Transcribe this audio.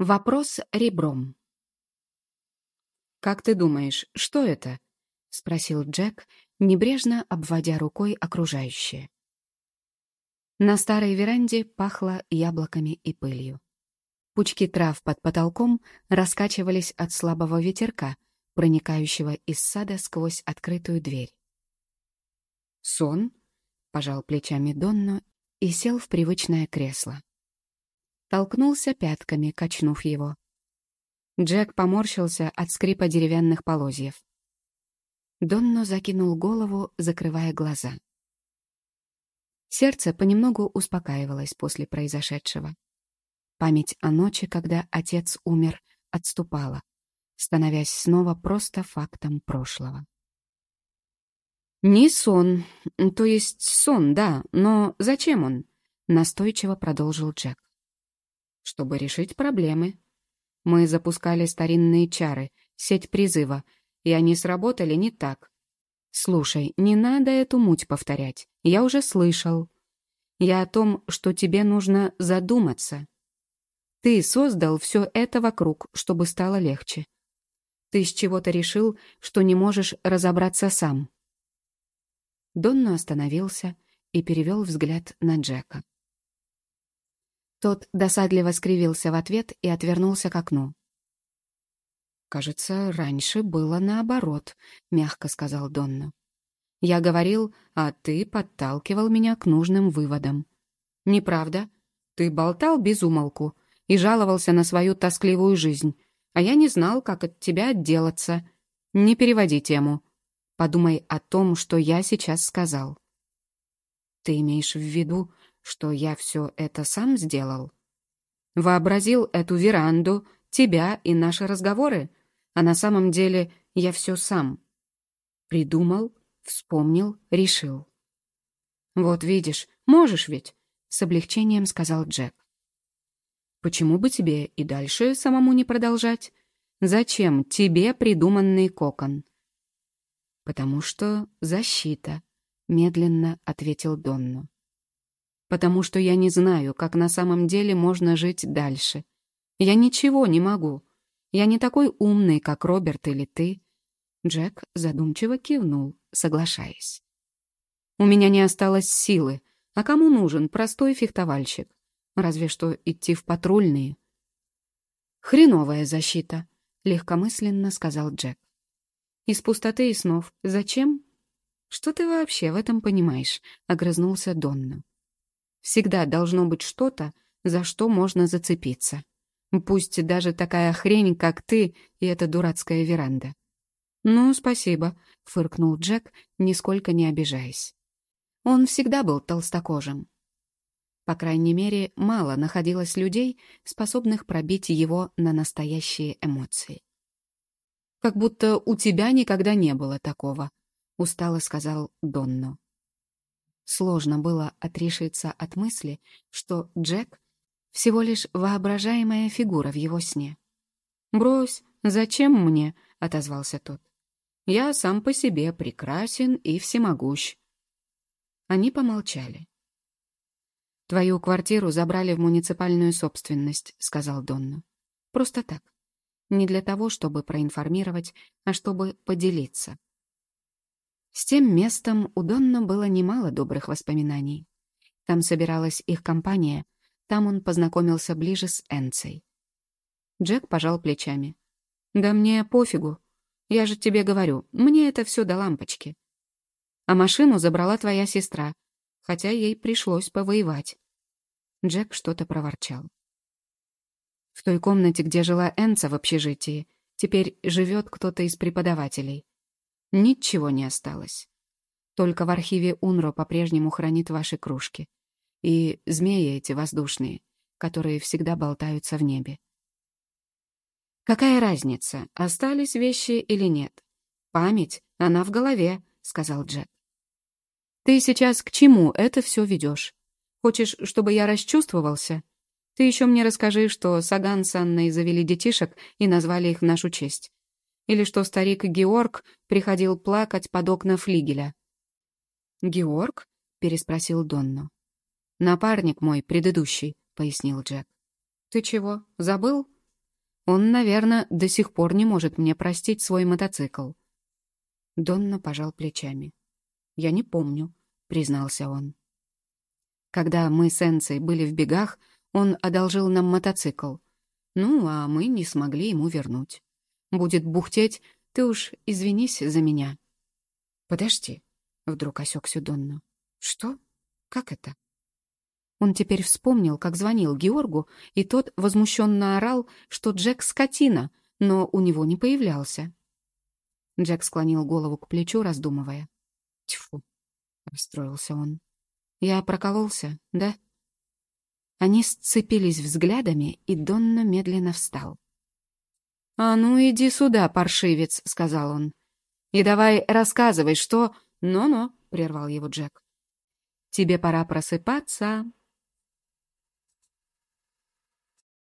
Вопрос ребром. «Как ты думаешь, что это?» — спросил Джек, небрежно обводя рукой окружающее. На старой веранде пахло яблоками и пылью. Пучки трав под потолком раскачивались от слабого ветерка, проникающего из сада сквозь открытую дверь. «Сон?» — пожал плечами Донно и сел в привычное кресло толкнулся пятками, качнув его. Джек поморщился от скрипа деревянных полозьев. Донно закинул голову, закрывая глаза. Сердце понемногу успокаивалось после произошедшего. Память о ночи, когда отец умер, отступала, становясь снова просто фактом прошлого. «Не сон, то есть сон, да, но зачем он?» — настойчиво продолжил Джек чтобы решить проблемы. Мы запускали старинные чары, сеть призыва, и они сработали не так. Слушай, не надо эту муть повторять. Я уже слышал. Я о том, что тебе нужно задуматься. Ты создал все это вокруг, чтобы стало легче. Ты с чего-то решил, что не можешь разобраться сам. Донна остановился и перевел взгляд на Джека. Тот досадливо скривился в ответ и отвернулся к окну. «Кажется, раньше было наоборот», — мягко сказал Донна. «Я говорил, а ты подталкивал меня к нужным выводам». «Неправда. Ты болтал без умолку и жаловался на свою тоскливую жизнь, а я не знал, как от тебя отделаться. Не переводи тему. Подумай о том, что я сейчас сказал». «Ты имеешь в виду, что я все это сам сделал? Вообразил эту веранду, тебя и наши разговоры, а на самом деле я все сам. Придумал, вспомнил, решил. «Вот видишь, можешь ведь», — с облегчением сказал Джек. «Почему бы тебе и дальше самому не продолжать? Зачем тебе придуманный кокон?» «Потому что защита», — медленно ответил Донну потому что я не знаю, как на самом деле можно жить дальше. Я ничего не могу. Я не такой умный, как Роберт или ты». Джек задумчиво кивнул, соглашаясь. «У меня не осталось силы. А кому нужен простой фехтовальщик? Разве что идти в патрульные». «Хреновая защита», — легкомысленно сказал Джек. «Из пустоты и снов. Зачем?» «Что ты вообще в этом понимаешь?» — огрызнулся Донна. Всегда должно быть что-то, за что можно зацепиться. Пусть даже такая хрень, как ты и эта дурацкая веранда. «Ну, спасибо», — фыркнул Джек, нисколько не обижаясь. Он всегда был толстокожим. По крайней мере, мало находилось людей, способных пробить его на настоящие эмоции. «Как будто у тебя никогда не было такого», — устало сказал Донно. Сложно было отрешиться от мысли, что Джек — всего лишь воображаемая фигура в его сне. «Брось, зачем мне?» — отозвался тот. «Я сам по себе прекрасен и всемогущ». Они помолчали. «Твою квартиру забрали в муниципальную собственность», — сказал Донна. «Просто так. Не для того, чтобы проинформировать, а чтобы поделиться. С тем местом у Донна было немало добрых воспоминаний. Там собиралась их компания, там он познакомился ближе с Энцей. Джек пожал плечами. «Да мне пофигу. Я же тебе говорю, мне это все до лампочки. А машину забрала твоя сестра, хотя ей пришлось повоевать». Джек что-то проворчал. В той комнате, где жила Энца в общежитии, теперь живет кто-то из преподавателей. Ничего не осталось. Только в архиве УНРО по-прежнему хранит ваши кружки. И змеи эти воздушные, которые всегда болтаются в небе. «Какая разница, остались вещи или нет? Память, она в голове», — сказал Джек. «Ты сейчас к чему это все ведешь? Хочешь, чтобы я расчувствовался? Ты еще мне расскажи, что Саган с Анной завели детишек и назвали их в нашу честь. Или что старик Георг приходил плакать под окна флигеля. «Георг?» — переспросил Донну. «Напарник мой, предыдущий», — пояснил Джек. «Ты чего, забыл? Он, наверное, до сих пор не может мне простить свой мотоцикл. Донна пожал плечами. «Я не помню», — признался он. Когда мы с Энцей были в бегах, он одолжил нам мотоцикл. Ну, а мы не смогли ему вернуть. Будет бухтеть, ты уж извинись за меня. Подожди, — вдруг осекся Донна. Что? Как это? Он теперь вспомнил, как звонил Георгу, и тот возмущенно орал, что Джек скотина, но у него не появлялся. Джек склонил голову к плечу, раздумывая. Тьфу, расстроился он. Я прокололся, да? Они сцепились взглядами, и Донна медленно встал. «А ну, иди сюда, паршивец», — сказал он. «И давай рассказывай, что...» «Но-но», — прервал его Джек. «Тебе пора просыпаться.